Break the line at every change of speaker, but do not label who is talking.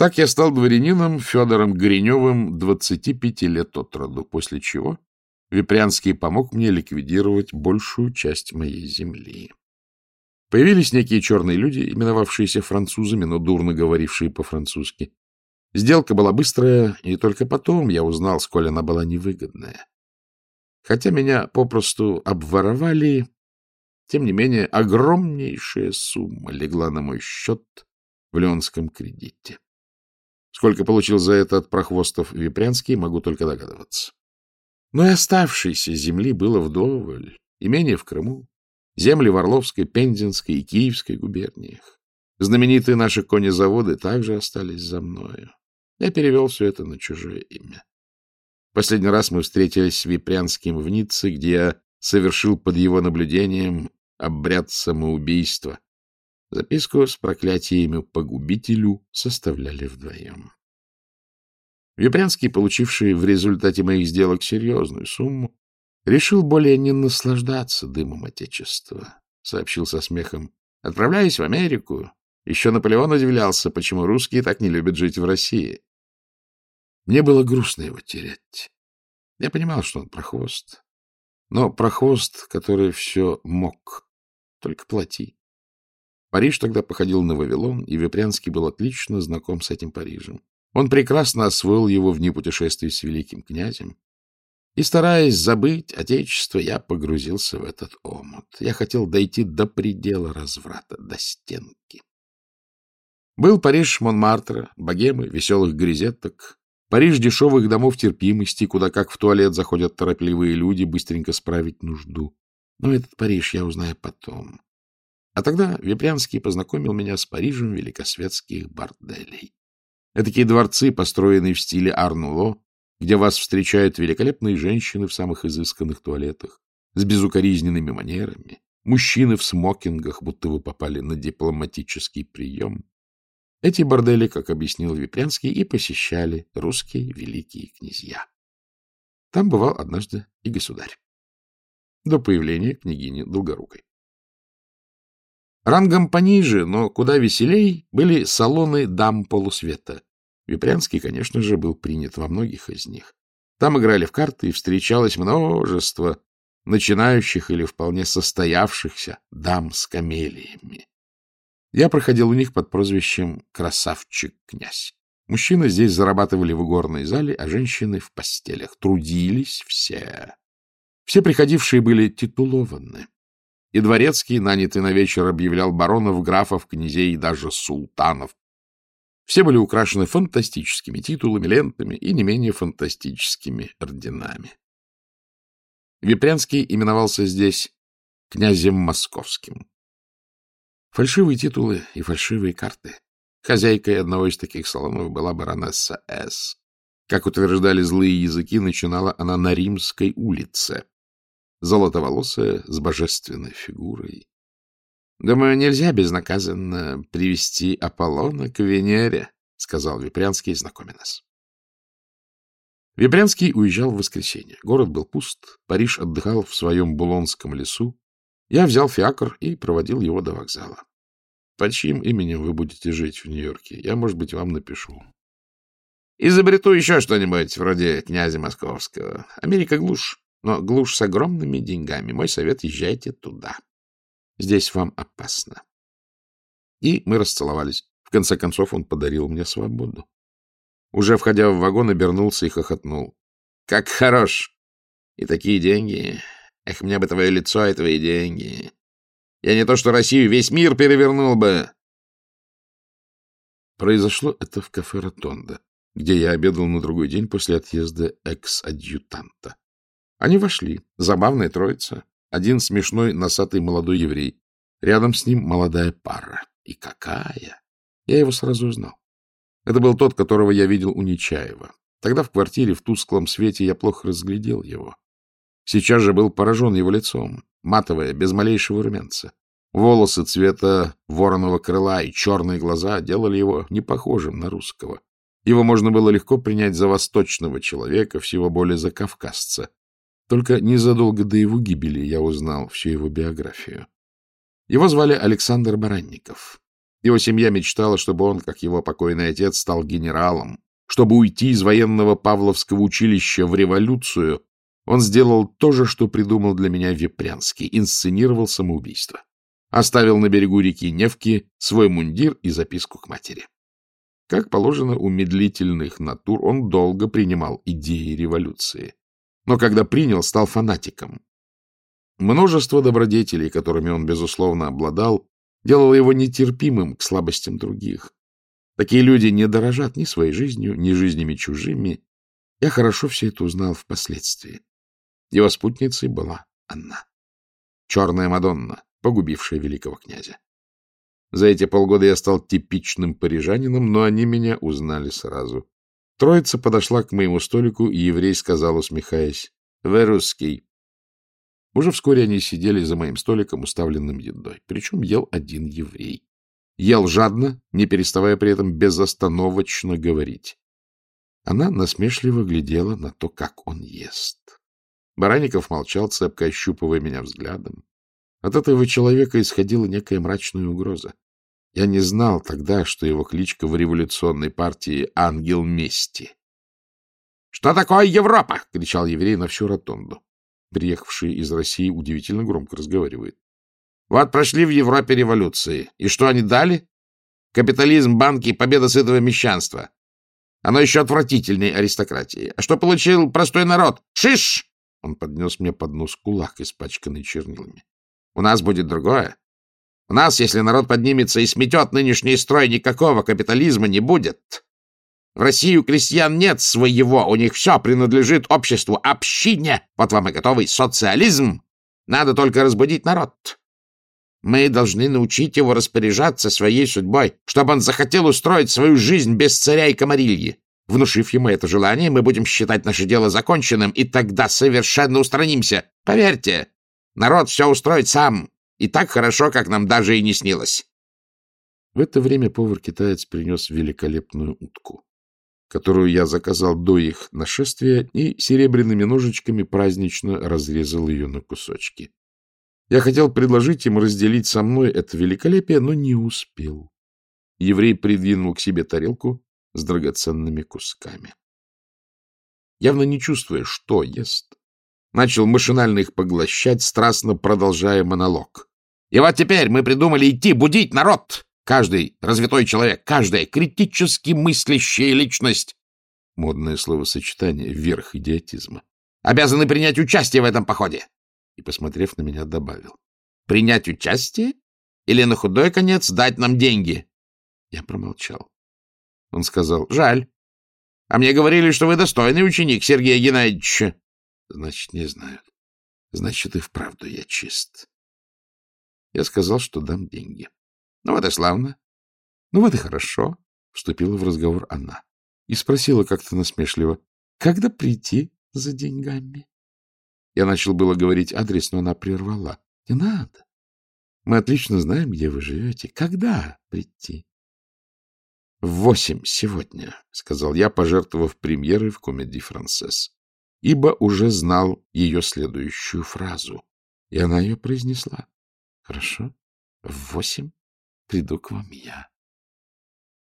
Так я стал дворянином Федором Гриневым 25 лет от роду, после чего Випрянский помог мне ликвидировать большую часть моей земли. Появились некие черные люди, именовавшиеся французами, но дурно говорившие по-французски. Сделка была быстрая, и только потом я узнал, сколь она была невыгодная. Хотя меня попросту обворовали, тем не менее огромнейшая сумма легла на мой счет в Леонском кредите. Сколько получил за это от прохвостов Випрянский, могу только догадываться. Но и оставшейся земли было вдоволь. Имение в Крыму, земли в Орловской, Пензенской и Киевской губерниях. Знаменитые наши конезаводы также остались за мною. Я перевел все это на чужое имя. Последний раз мы встретились с Випрянским в Ницце, где я совершил под его наблюдением обряд самоубийства. Записку с проклятиями погубителю составляли вдвоем. Випрянский, получивший в результате моих сделок серьезную сумму, решил более не наслаждаться дымом Отечества. Сообщил со смехом. Отправляясь в Америку, еще Наполеон удивлялся, почему русские так не любят жить в России. Мне было грустно его терять. Я понимал, что он прохвост. Но прохвост, который все мог, только плати. Париж тогда походил на Вавилон, и Випрянский был отлично знаком с этим Парижем. Он прекрасно освоил его в дни путешествий с великим князем. И, стараясь забыть Отечество, я погрузился в этот омут. Я хотел дойти до предела разврата, до стенки. Был Париж Монмартра, богемы, веселых грезеток, Париж дешевых домов терпимости, куда как в туалет заходят торопливые люди быстренько справить нужду. Но этот Париж я узнаю потом. А тогда Випрянский познакомил меня с Парижем великосветских борделей. Этакие дворцы, построенные в стиле Арнуло, где вас встречают великолепные женщины в самых изысканных туалетах, с безукоризненными манерами, мужчины в смокингах, будто вы попали на дипломатический прием. Эти бордели, как объяснил Випрянский, и посещали русские великие князья. Там бывал однажды и государь. До появления княгини Долгорукой. Рангом пониже, но куда веселей, были салоны дам полусвета. Випрянский, конечно же, был принят во многих из них. Там играли в карты, и встречалось множество начинающих или вполне состоявшихся дам с камелиями. Я проходил у них под прозвищем «красавчик-князь». Мужчины здесь зарабатывали в игорной зале, а женщины в постелях. Трудились все. Все приходившие были титулованы. И дворецкий, нанятый на вечер, объявлял баронов, графов, князей и даже султанов. Все были украшены фантастическими титулами, лентами и не менее фантастическими орденами. Випрянский именовался здесь князем московским. Фальшивые титулы и фальшивые карты. Хозяйкой одного из таких салонов была баронесса С. Как утверждали злые языки, начинала она на Римской улице, золотоволосая, с божественной фигурой. Думаю, нельзя безнаказанно привести Аполлона к Венере, — сказал Випрянский, знакомя нас. Випрянский уезжал в воскресенье. Город был пуст, Париж отдыхал в своем Булонском лесу. Я взял фиакр и проводил его до вокзала. Под чьим именем вы будете жить в Нью-Йорке? Я, может быть, вам напишу. Изобрету еще что-нибудь вроде князя Московского. Америка глушь. Но глушь с огромными деньгами. Мой совет — езжайте туда. Здесь вам опасно. И мы расцеловались. В конце концов, он подарил мне свободу. Уже входя в вагон, обернулся и хохотнул. — Как хорош! И такие деньги! Эх, мне бы твое лицо и твои деньги! Я не то что Россию, весь мир перевернул бы! Произошло это в кафе «Ротонда», где я обедал на другой день после отъезда экс-адъютанта. Они вошли. Забавная троица. Один смешной носатый молодой еврей. Рядом с ним молодая пара. И какая! Я его сразу узнал. Это был тот, которого я видел у Нечаева. Тогда в квартире в тусклом свете я плохо разглядел его. Сейчас же был поражен его лицом. Матовое, без малейшего румянца. Волосы цвета вороного крыла и черные глаза делали его непохожим на русского. Его можно было легко принять за восточного человека, всего более за кавказца. Только незадолго до его гибели я узнал всю его биографию. Его звали Александр Баранников. Его семья мечтала, чтобы он, как его покойный отец, стал генералом. Чтобы уйти из военного Павловского училища в революцию, он сделал то же, что придумал для меня Вепрянский, инсценировал самоубийство. Оставил на берегу реки Невки свой мундир и записку к матери. Как положено у медлительных натур, он долго принимал идеи революции. Но когда принял, стал фанатиком. Множество добродетелей, которыми он, безусловно, обладал, делало его нетерпимым к слабостям других. Такие люди не дорожат ни своей жизнью, ни жизнями чужими. Я хорошо все это узнал впоследствии. Его спутницей была она. Черная Мадонна, погубившая великого князя. За эти полгода я стал типичным парижанином, но они меня узнали сразу. Троица подошла к моему столику, и еврей сказал, усмехаясь, «Вы русский». Уже вскоре они сидели за моим столиком, уставленным едой. Причем ел один еврей. Ел жадно, не переставая при этом безостановочно говорить. Она насмешливо глядела на то, как он ест. Баранников молчал, цепко ощупывая меня взглядом. От этого человека исходила некая мрачная угроза. Я не знал тогда, что его кличка в революционной партии «Ангел мести». — Что такое Европа? — кричал еврей на всю ротонду. Приехавший из России удивительно громко разговаривает. — Вот прошли в Европе революции. И что они дали? Капитализм, банки, победа сытого мещанства. Оно еще отвратительней аристократии. А что получил простой народ? Шиш! Он поднес мне под нос кулак, испачканный чернилами. У нас будет другое. У нас, если народ поднимется и сметет нынешний строй, никакого капитализма не будет. В России у крестьян нет своего, у них все принадлежит обществу, общине. Вот вам и готовый социализм. Надо только разбудить народ. Мы должны научить его распоряжаться своей судьбой, чтобы он захотел устроить свою жизнь без царя и комарильи. Внушив ему это желание, мы будем считать наше дело законченным, и тогда совершенно устранимся. Поверьте, народ все устроит сам, и так хорошо, как нам даже и не снилось. В это время повар-китаец принес великолепную утку, которую я заказал до их нашествия и серебряными ножичками празднично разрезал ее на кусочки. Я хотел предложить им разделить со мной это великолепие, но не успел. Еврей придвинул к себе тарелку, с драгоценными кусками. Явно не чувствуя, что ест, начал машинально их поглощать, страстно продолжая монолог. И вот теперь мы придумали идти будить народ. Каждый развитой человек, каждая критически мыслящая личность, модное словосочетание, верх идиотизма, обязаны принять участие в этом походе. И, посмотрев на меня, добавил. Принять участие? Или на худой конец дать нам деньги? Я промолчал. Он сказал, — Жаль. А мне говорили, что вы достойный ученик Сергея Геннадьевича. Значит, не знают. Значит, и вправду я чист. Я сказал, что дам деньги. Ну вот и славно. Ну вот и хорошо, — вступила в разговор она. И спросила как-то насмешливо, когда прийти за деньгами? Я начал было говорить адрес, но она прервала. Не надо. Мы отлично знаем, где вы живете. Когда прийти? — В восемь сегодня, — сказал я, пожертвовав премьерой в комедии «Францесс», ибо уже знал ее следующую фразу, и она ее произнесла. — Хорошо, в восемь приду к вам я.